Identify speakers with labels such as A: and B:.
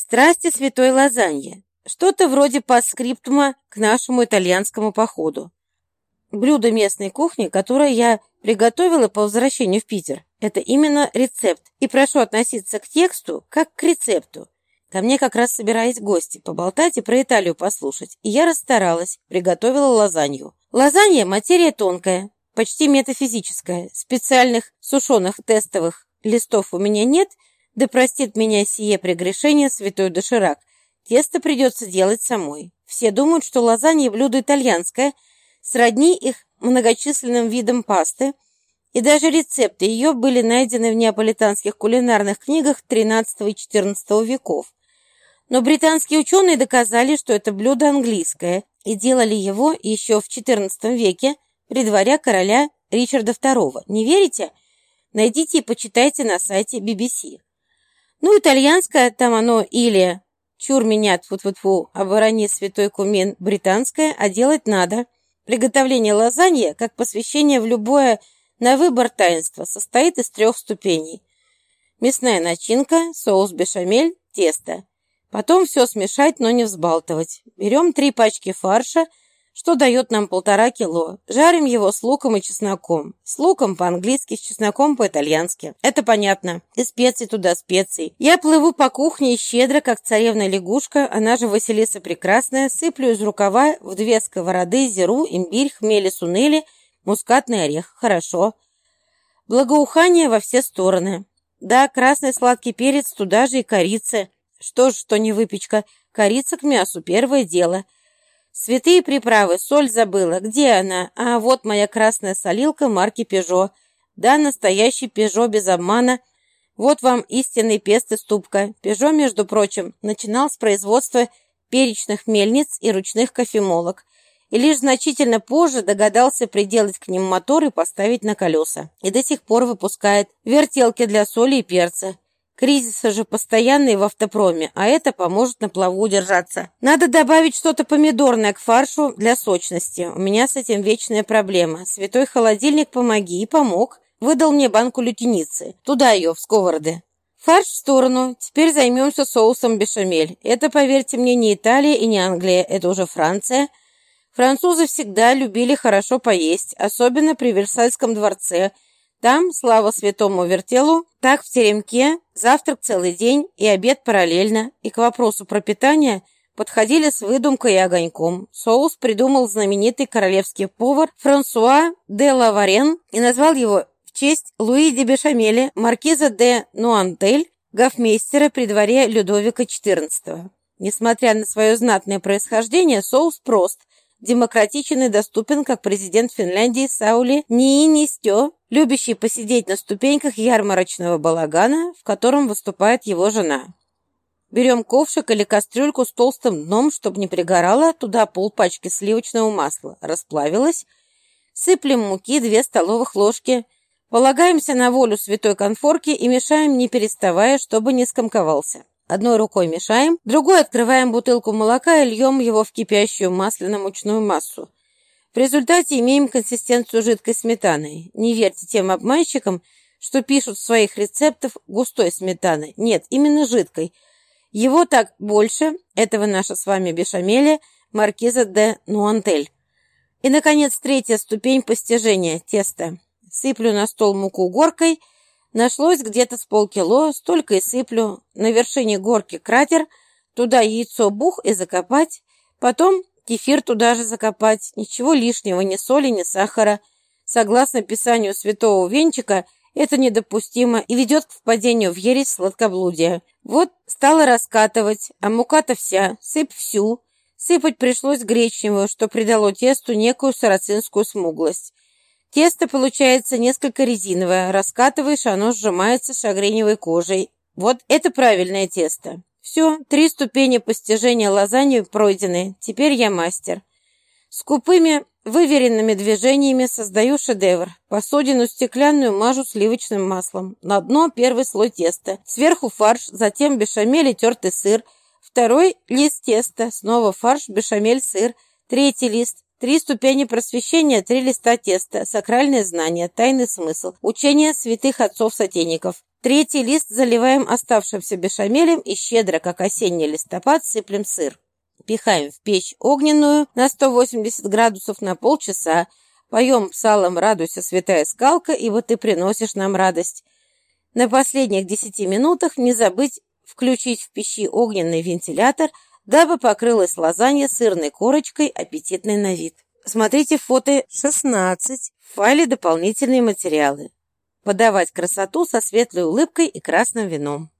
A: Страсти святой лазаньи. Что-то вроде паскриптума к нашему итальянскому походу. Блюдо местной кухни, которое я приготовила по возвращению в Питер, это именно рецепт. И прошу относиться к тексту как к рецепту. Ко мне как раз собирались гости, поболтать и про Италию послушать. И я расстаралась, приготовила лазанью. Лазанья – материя тонкая, почти метафизическая. Специальных сушеных тестовых листов у меня нет – да простит меня сие прегрешение, святой доширак. Тесто придется делать самой. Все думают, что лазанья – блюдо итальянское, сродни их многочисленным видам пасты, и даже рецепты ее были найдены в неаполитанских кулинарных книгах XIII и XIV веков. Но британские ученые доказали, что это блюдо английское, и делали его еще в XIV веке при дворе короля Ричарда II. Не верите? Найдите и почитайте на сайте BBC. Ну, итальянское там оно или чур меня, тьфу-тьфу-тьфу, оборони святой кумин, британское, а делать надо. Приготовление лазаньи, как посвящение в любое на выбор таинство, состоит из трех ступеней. Мясная начинка, соус бешамель, тесто. Потом все смешать, но не взбалтывать. Берем три пачки фарша – что дает нам полтора кило. Жарим его с луком и чесноком. С луком по-английски, с чесноком по-итальянски. Это понятно. И специи туда специи. Я плыву по кухне щедро, как царевна лягушка, она же Василиса Прекрасная, сыплю из рукава в две сковороды зиру, имбирь, хмели, сунели, мускатный орех. Хорошо. Благоухание во все стороны. Да, красный сладкий перец туда же и корица. Что ж, что не выпечка. Корица к мясу, первое дело – Святые приправы, соль забыла. Где она? А вот моя красная солилка марки «Пежо». Да, настоящий «Пежо» без обмана. Вот вам истинный пест и ступка. «Пежо», между прочим, начинал с производства перечных мельниц и ручных кофемолок. И лишь значительно позже догадался приделать к ним мотор и поставить на колеса. И до сих пор выпускает вертелки для соли и перца. Кризисы же постоянные в автопроме, а это поможет на плаву удержаться. Надо добавить что-то помидорное к фаршу для сочности. У меня с этим вечная проблема. Святой холодильник помоги и помог. Выдал мне банку лютеницы. Туда ее, в сковороды. Фарш в сторону. Теперь займемся соусом бешамель. Это, поверьте мне, не Италия и не Англия. Это уже Франция. Французы всегда любили хорошо поесть, особенно при Версальском дворце – там, слава святому вертелу, так в теремке, завтрак целый день и обед параллельно, и к вопросу про питание подходили с выдумкой и огоньком. Соус придумал знаменитый королевский повар Франсуа де Лаварен и назвал его в честь Луи де Бешамеля, маркиза де Нуантель, гофмейстера при дворе Людовика XIV. Несмотря на свое знатное происхождение, соус прост, демократичен и доступен, как президент Финляндии Саули Ниинистё, любящий посидеть на ступеньках ярмарочного балагана, в котором выступает его жена. Берем ковшик или кастрюльку с толстым дном, чтобы не пригорало, туда полпачки сливочного масла, расплавилось, сыплем муки две столовых ложки, полагаемся на волю святой конфорки и мешаем, не переставая, чтобы не скомковался. Одной рукой мешаем, другой открываем бутылку молока и льем его в кипящую масляно-мучную массу. В результате имеем консистенцию жидкой сметаны. Не верьте тем обманщикам, что пишут в своих рецептах густой сметаны. Нет, именно жидкой. Его так больше, этого наша с вами бешамеля, маркиза де Нуантель. И, наконец, третья ступень постижения – тесто. Сыплю на стол муку горкой – Нашлось где-то с полкило, столько и сыплю. На вершине горки кратер, туда яйцо бух и закопать. Потом кефир туда же закопать. Ничего лишнего, ни соли, ни сахара. Согласно писанию святого Венчика, это недопустимо и ведет к впадению в ересь сладкоблудия. Вот стала раскатывать, а мука-то вся, сыпь всю. Сыпать пришлось гречневую, что придало тесту некую сарацинскую смуглость. Тесто получается несколько резиновое. Раскатываешь, оно сжимается шагреневой кожей. Вот это правильное тесто. Все, три ступени постижения лазаньи пройдены. Теперь я мастер. Скупыми, выверенными движениями создаю шедевр. Посудину стеклянную мажу сливочным маслом. На дно первый слой теста. Сверху фарш, затем бешамель и тертый сыр. Второй лист теста. Снова фарш, бешамель, сыр. Третий лист. Три ступени просвещения, три листа теста, сакральное знание, тайный смысл, учение святых отцов-сотейников. Третий лист заливаем оставшимся бешамелем и щедро, как осенний листопад, сыплем сыр. Пихаем в печь огненную на 180 градусов на полчаса. Поем псалом «Радуйся, святая скалка, ибо ты приносишь нам радость». На последних 10 минутах не забыть включить в печи огненный вентилятор, дабы покрылась лазанья сырной корочкой, аппетитной на вид. Смотрите фото 16 в файле «Дополнительные материалы». Подавать красоту со светлой улыбкой и красным вином.